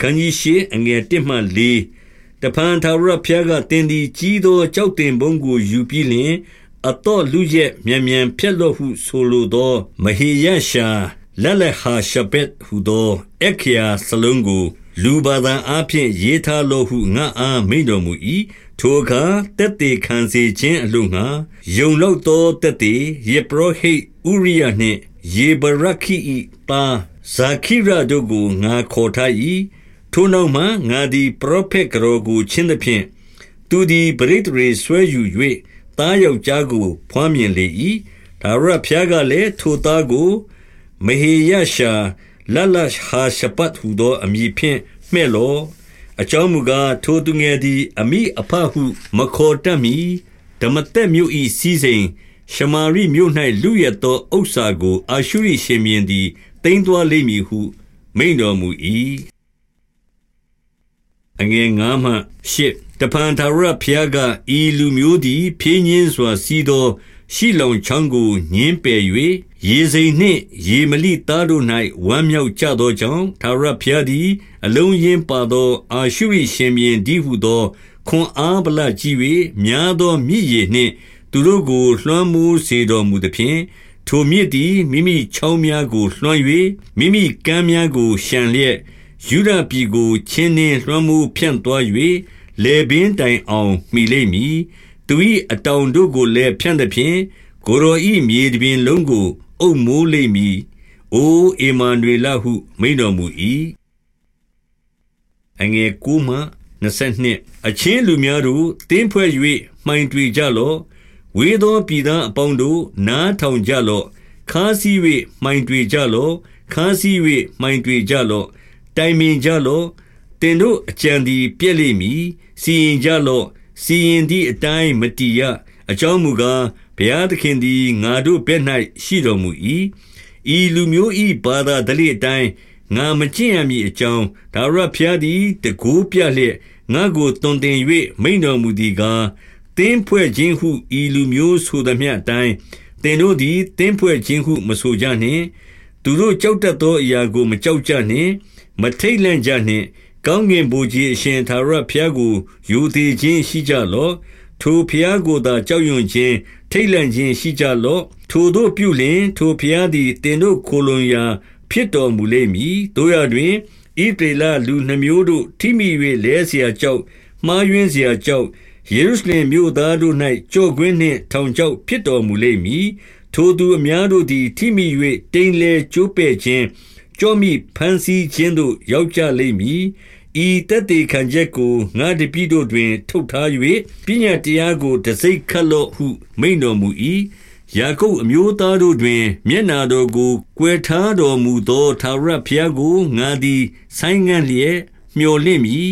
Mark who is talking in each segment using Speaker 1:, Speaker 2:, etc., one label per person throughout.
Speaker 1: ခန်းကြီးရှိအငယ်1မှ4တဖန်သာရဘုရားကတင်ဒီကြီးသောကြောက်တင်ဘုံကိုယူပြီးလျင်အတော့လူရဲ့မြန်မြန်ဖြက်လို့ဟုဆိုလိုသော မဟေယရှာလက်လက်ဟာရှပက်ဟုသောအခရာစလုံးကို လူပါသံအားဖြင့်ရေးထားလို့ဟုငါအားမိန်တော်မူ၏ထိုအခါတက်တေခံစေခြင်းအလို့ငါယုံလောက်သောတက်တေယေပရောဟိတ်ဥရိယနှင့်ယေဘရခိ၏တာဇာခိရတို့ကိုငါခေါ်ထား၏ ထိုနောက်မှငါသည်ပရောဖက်ကတော်ကိုချင်းသဖြင့်သူသည်ပရိသေဆွဲယူ၍သားယောက်ျားကို ဖွားမြင်လေ၏ဒါရဖျားကလည်းထိုသားကို မဟေယရှာလလဟာရှပတ်ဟူသောအမည်ဖြင့်မှဲ့လော့အကြောင်းမူကားထိုသူငယ်သည် အမိအဖဟု မခေါ်တတ်မီဓမ္မတက်မြို့၏စီးစိမ်ရှမာရိမြို့၌လူရသောဥစ္စာကိုအာရှုရိရှင်မြင်းသည်တင်သွားလိမ့်မည်ဟု မိန်တော်မူ၏ အငယ်ငါမှရှစ်တပန်သာရဖျားကဤလူမျိုးသည်ဖြင်းညင်းစွာစီးသော ရှိလောင်ချောင်းကိုညင်းပယ်၍ရေစိမ်နှင့်ရေမလိသားတို့၌ဝမ်းမြောက်ကြသောကြောင့်သာရဖျားသည် အလုံးရင်းပါသော အာရှုရိရှင်မြင်းဒီဟုသောခွန်အားပလကြီး၍များသောမြည်ရည်နှင့် သူတို့ကိုလွှမ်းမိုးစေတော်မူသည်ဖြင့်ထိုမြစ်သည်မိမိချောင်းများကိုလွှမ်း၍မိမိကမ်းများကိုရှံလျက် ယူဒပြည်ကိုချင်းနှင်းလွှမ်းမိုးဖြန့်သွား၍လေပင်တိုင်အောင်မိလိမ့်မည်သူ၏အတောင်တို့ကိုလည်းဖြန့်သဖြင့်ကိုရောဤမြေတပြင်လုံးကို အုပ်မိုးလိမ့်မည်အိုအေမန်နွေလဟု မိန်တော်မူ၏အငယ်ကူမှ22အချင်းလူများတို့တင်းဖွဲ့၍မှိုင်တွေကြလော့ဝေသောပြည်သားအပေါင်းတို့နားထောင်ကြလော့ခါးစည်း၍မှိုင်တွေကြလော့ခါးစည်း၍မှိုင်တွေကြလော့ တိုင်ပင်ကြလော့တင်တို့အကြံသည်ပြည့်လိမ့်မည်စီရင်ကြလော့စီရင်သည့်အတိုင်းမတီရအကြောင်းမူကားဘုရားသခင်သည်ငါတို့ဘက်၌ရှိတော်မူ၏ဤလူမျိုးဤဘာသာတလိအတိုင်းငါမကျင့်ရမည်အကြောင်းဒါရဖျားသည်တကူပြလျက်ငါကိုတွင်တင်၍မိန်တော်မူသည်ကားတင်းဖွဲ့ခြင်းဟုဤလူမျိုးဆိုသည်မြတ်အတိုင်းသင်တို့သည်တင်းဖွဲ့ခြင်းဟုမဆိုကြနှင့်သူတို့ကြောက်တတ်သောအရာကိုမကြောက်ကြနှင့် မထိတ်လန့်ကြနှင့်ကောင်းကင်ဘုရားအရှင်သာရဘုရားကိုယူသည်ခြင်းရှိကြလော့ထိုဘုရားကိုသာကြောက်ရွံ့ခြင်းထိတ်လန့်ခြင်းရှိကြလော့ထိုတို့ပြုလျင်ထိုဘုရားသည်တင်တို့ကိုလွန်ရာဖြစ်တော်မူလိမ့်မည်တို့ရတွင်ဣတေလလူနှမျိုးတို့ထိမိ၍လဲเสียကြောက်မှားယွင်းเสียကြောက်ယေရုရှလင်မြို့သားတို့၌ကြော့ကွင်းနှင့်ထောင်ချောက်ဖြစ်တော်မူလိမ့်မည်ထိုသူအများတို့သည်ထိမိ၍တိမ်လဲကျိုးပဲ့ခြင်း ကြောမိဖန်ဆီးခြင်းသို့ရောက်ကြလိမ့်မည်ဤတက်တေခံချက်ကိုငါတပည့်တို့တွင် ထုတ်ထား၍ပညာတရားကိုတစိ့ခတ်လော့ဟုမိန်တော်မူ၏ယာကုပ်အမျိုးသားတို့တွင် မျက်နာတော်ကိုကွယ်ထားတော်မူသောသာရဘုရားကိုငါသည်ဆိုင်းငံ့လျက်မျှော်လင့်မည်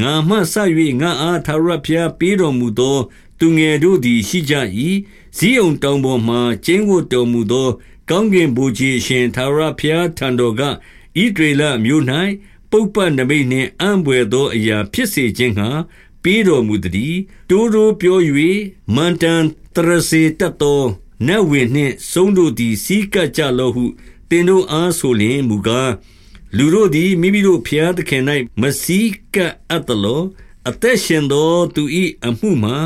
Speaker 1: ငါမှဆ၍ငါအားသာရဘုရားပေးတော်မူသော သူငယ်တို့သည်ရှိကြ၏ဇီးအောင်တောင်ပေါ်မှကျင်းဝတ်တော်မူသော ကောင်းကင်ဘုရားရှင်သာရဘုရားထံတော်ကဣဒရေလမျိုး၌ပုပ္ပနမိတ်နှင့်အံ့ဘွယ်သောအရာဖြစ်စေခြင်းငှါပေးတော်မူသည်တိုးတိုးပြော၍မန္တန်တရစေတတ်သောနတ်ဝင်နှင့်ဆုံးတို့သည်စီးကပ်ကြလောဟုတင်တို့အားဆိုလျင်မူကားလူတို့သည်မိမိတို့ဖျားသခင်၌မစည်းကပ်အပ်သလောအသက်ရှင်သောသူ၏အမှုမှာ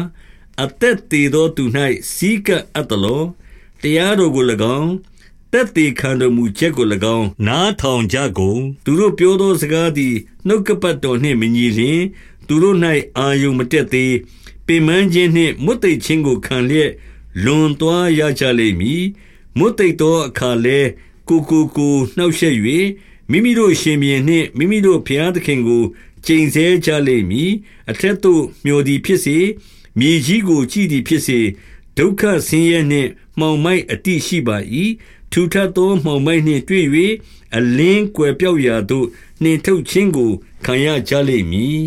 Speaker 1: အသက်တည်သောသူ၌စီးကပ်အပ်သလောတရားတော်ကို၎င်း တက်တည်ခံတော်မူချက်ကို၎င်း နားထောင်ကြကုန် သူတို့ပြောသောစကားသည် နှုတ်ကပတ်တော်နှင့် မညီလျင် သူတို့၌အာယုံမတက်သေး ပင်မခြင်းနှင့် မွတ်သိခြင်းကို ခံလျက် လွန်သွားရကြလိမ့်မည် မွတ်သိသောအခါလဲကိုကိုကိုနှောက်ရှက်၍မိမိတို့ရှင်ဘီနှင့် မိမိတို့ဘုရားသခင်ကို ကျိန်ဆဲကြလိမ့်မည် အထက်သို့ မျှော်သည်ဖြစ်စေ မြေကြီးကို ကြည်သည်ဖြစ်စေ ဒုက္ခဆင်းရဲနှင့် မှောင်မိုက်အတိရှိပါ၏ ထူထပ်သောမှောင်မိုက်နှင့်တွေ့၍အလင်းကွယ်ပြောက်ရာသို့နှင်ထုတ်ခြင်းကိုခံရကြလိမ့်မည်